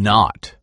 Not.